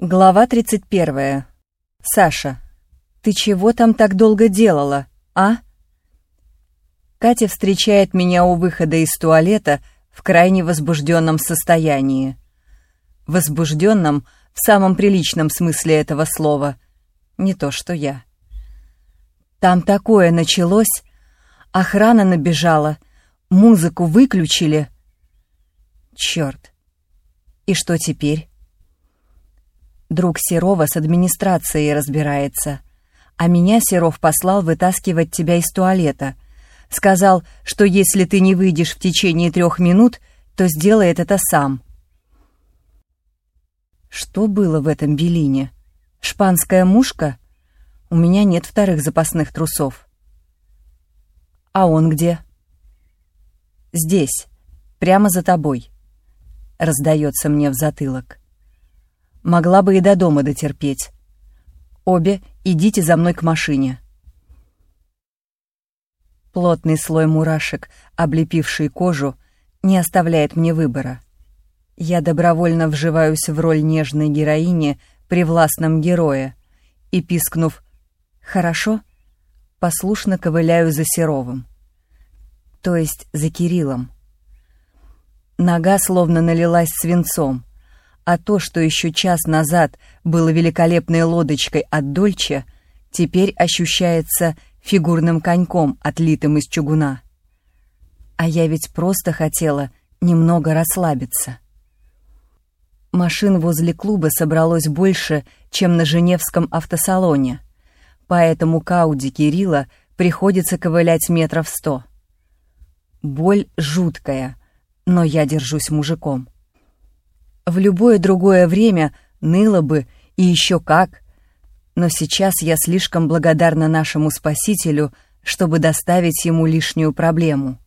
Глава 31. Саша, ты чего там так долго делала, а? Катя встречает меня у выхода из туалета в крайне возбужденном состоянии. Возбужденном в самом приличном смысле этого слова. Не то что я. Там такое началось. Охрана набежала. Музыку выключили. Черт. И что теперь? Друг Серова с администрацией разбирается. А меня Серов послал вытаскивать тебя из туалета. Сказал, что если ты не выйдешь в течение трех минут, то сделает это сам. Что было в этом белине? Шпанская мушка? У меня нет вторых запасных трусов. А он где? Здесь, прямо за тобой. Раздается мне в затылок. Могла бы и до дома дотерпеть. Обе идите за мной к машине. Плотный слой мурашек, облепивший кожу, не оставляет мне выбора. Я добровольно вживаюсь в роль нежной героини при властном герое и, пискнув «Хорошо», послушно ковыляю за Серовым. То есть за Кириллом. Нога словно налилась свинцом а то, что еще час назад было великолепной лодочкой от Дольче, теперь ощущается фигурным коньком, отлитым из чугуна. А я ведь просто хотела немного расслабиться. Машин возле клуба собралось больше, чем на Женевском автосалоне, поэтому к Ауди Кирилла приходится ковылять метров сто. Боль жуткая, но я держусь мужиком. В любое другое время ныло бы, и еще как. Но сейчас я слишком благодарна нашему Спасителю, чтобы доставить ему лишнюю проблему.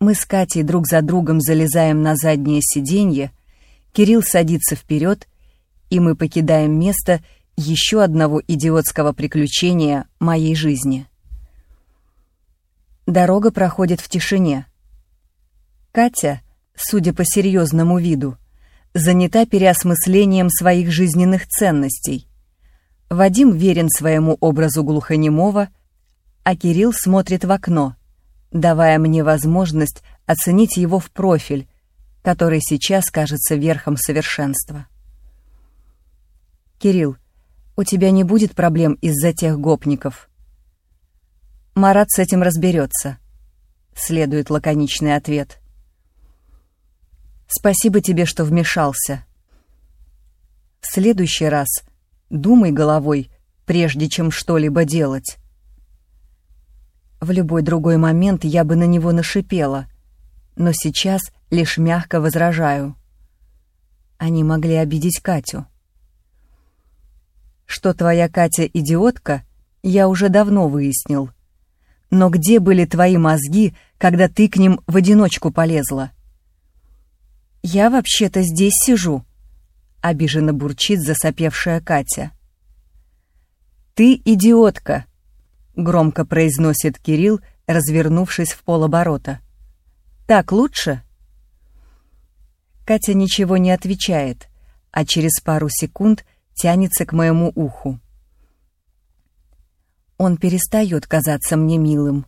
Мы с Катей друг за другом залезаем на заднее сиденье, Кирилл садится вперед, и мы покидаем место еще одного идиотского приключения моей жизни. Дорога проходит в тишине. Катя — судя по серьезному виду, занята переосмыслением своих жизненных ценностей. Вадим верен своему образу глухонемого, а Кирилл смотрит в окно, давая мне возможность оценить его в профиль, который сейчас кажется верхом совершенства. «Кирилл, у тебя не будет проблем из-за тех гопников?» «Марат с этим разберется», — следует лаконичный ответ. Спасибо тебе, что вмешался. В следующий раз думай головой, прежде чем что-либо делать. В любой другой момент я бы на него нашипела, но сейчас лишь мягко возражаю. Они могли обидеть Катю. Что твоя Катя идиотка, я уже давно выяснил. Но где были твои мозги, когда ты к ним в одиночку полезла? «Я вообще-то здесь сижу», — обиженно бурчит засопевшая Катя. «Ты идиотка», — громко произносит Кирилл, развернувшись в полоборота. «Так лучше?» Катя ничего не отвечает, а через пару секунд тянется к моему уху. Он перестает казаться мне милым.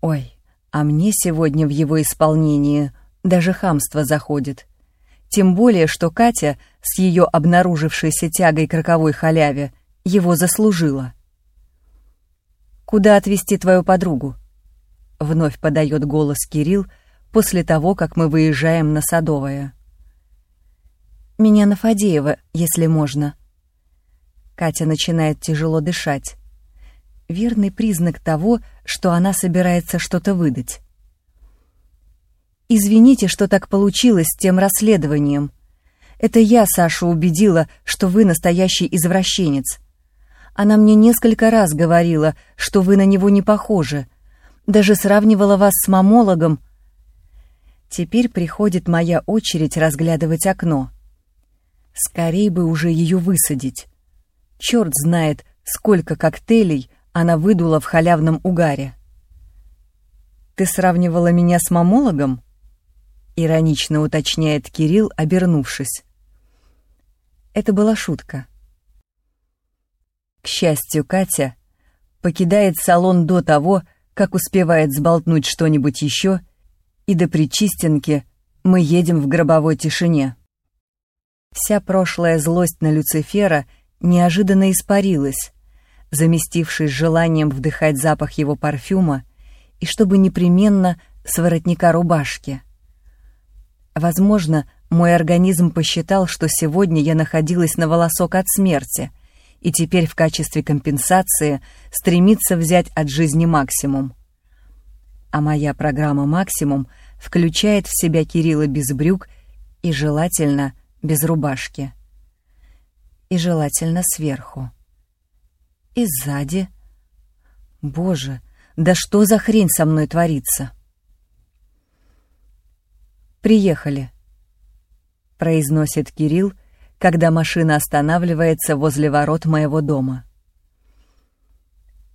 Ой, а мне сегодня в его исполнении даже хамство заходит. Тем более, что Катя с ее обнаружившейся тягой к роковой халяве его заслужила. «Куда отвезти твою подругу?» — вновь подает голос Кирилл после того, как мы выезжаем на Садовое. «Меня на Фадеева, если можно». Катя начинает тяжело дышать. Верный признак того, что она собирается что-то выдать. Извините, что так получилось с тем расследованием. Это я Сашу убедила, что вы настоящий извращенец. Она мне несколько раз говорила, что вы на него не похожи. Даже сравнивала вас с мамологом. Теперь приходит моя очередь разглядывать окно. Скорей бы уже ее высадить. Черт знает, сколько коктейлей она выдула в халявном угаре. «Ты сравнивала меня с мамологом?» — иронично уточняет Кирилл, обернувшись. Это была шутка. К счастью, Катя покидает салон до того, как успевает сболтнуть что-нибудь еще, и до Причистенки мы едем в гробовой тишине. Вся прошлая злость на Люцифера неожиданно испарилась, заместившись желанием вдыхать запах его парфюма и чтобы непременно с воротника рубашки. Возможно, мой организм посчитал, что сегодня я находилась на волосок от смерти, и теперь в качестве компенсации стремится взять от жизни максимум. А моя программа «Максимум» включает в себя Кирилла без брюк и, желательно, без рубашки. И желательно сверху. И сзади. Боже, да что за хрень со мной творится? «Приехали», — произносит Кирилл, когда машина останавливается возле ворот моего дома.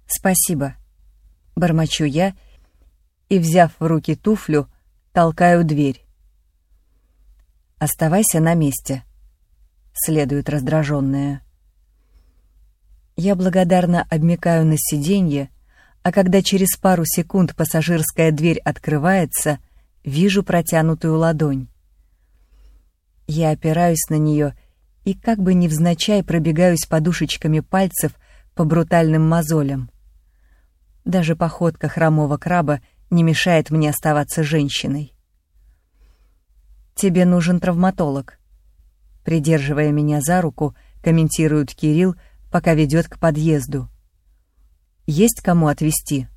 «Спасибо», — бормочу я и, взяв в руки туфлю, толкаю дверь. «Оставайся на месте», — следует раздраженная. Я благодарно обмикаю на сиденье, а когда через пару секунд пассажирская дверь открывается, вижу протянутую ладонь. Я опираюсь на нее и как бы невзначай пробегаюсь подушечками пальцев по брутальным мозолям. Даже походка хромого краба не мешает мне оставаться женщиной. «Тебе нужен травматолог», — придерживая меня за руку, комментирует Кирилл, пока ведет к подъезду. «Есть кому отвезти?»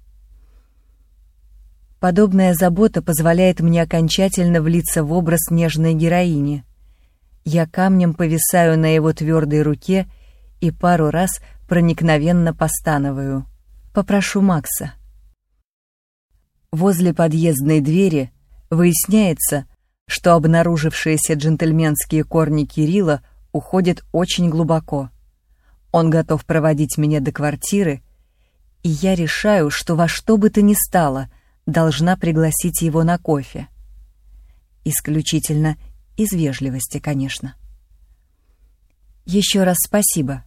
Подобная забота позволяет мне окончательно влиться в образ нежной героини — я камнем повисаю на его твердой руке и пару раз проникновенно постановую. Попрошу Макса. Возле подъездной двери выясняется, что обнаружившиеся джентльменские корни Кирилла уходят очень глубоко. Он готов проводить меня до квартиры, и я решаю, что во что бы то ни стало, должна пригласить его на кофе. Исключительно из вежливости, конечно. Еще раз спасибо.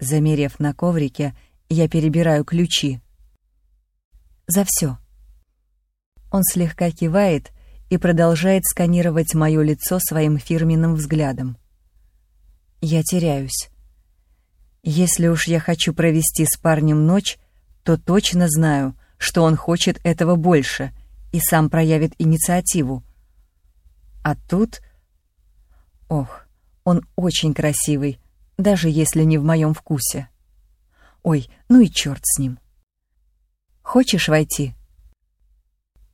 Замерев на коврике, я перебираю ключи. За все. Он слегка кивает и продолжает сканировать мое лицо своим фирменным взглядом. Я теряюсь. Если уж я хочу провести с парнем ночь, то точно знаю, что он хочет этого больше и сам проявит инициативу, а тут... Ох, он очень красивый, даже если не в моем вкусе. Ой, ну и черт с ним. Хочешь войти?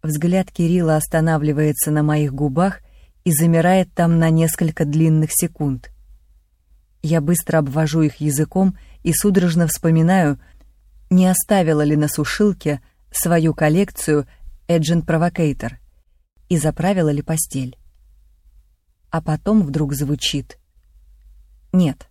Взгляд Кирилла останавливается на моих губах и замирает там на несколько длинных секунд. Я быстро обвожу их языком и судорожно вспоминаю, не оставила ли на сушилке свою коллекцию Agent Provocator и заправила ли постель а потом вдруг звучит «Нет».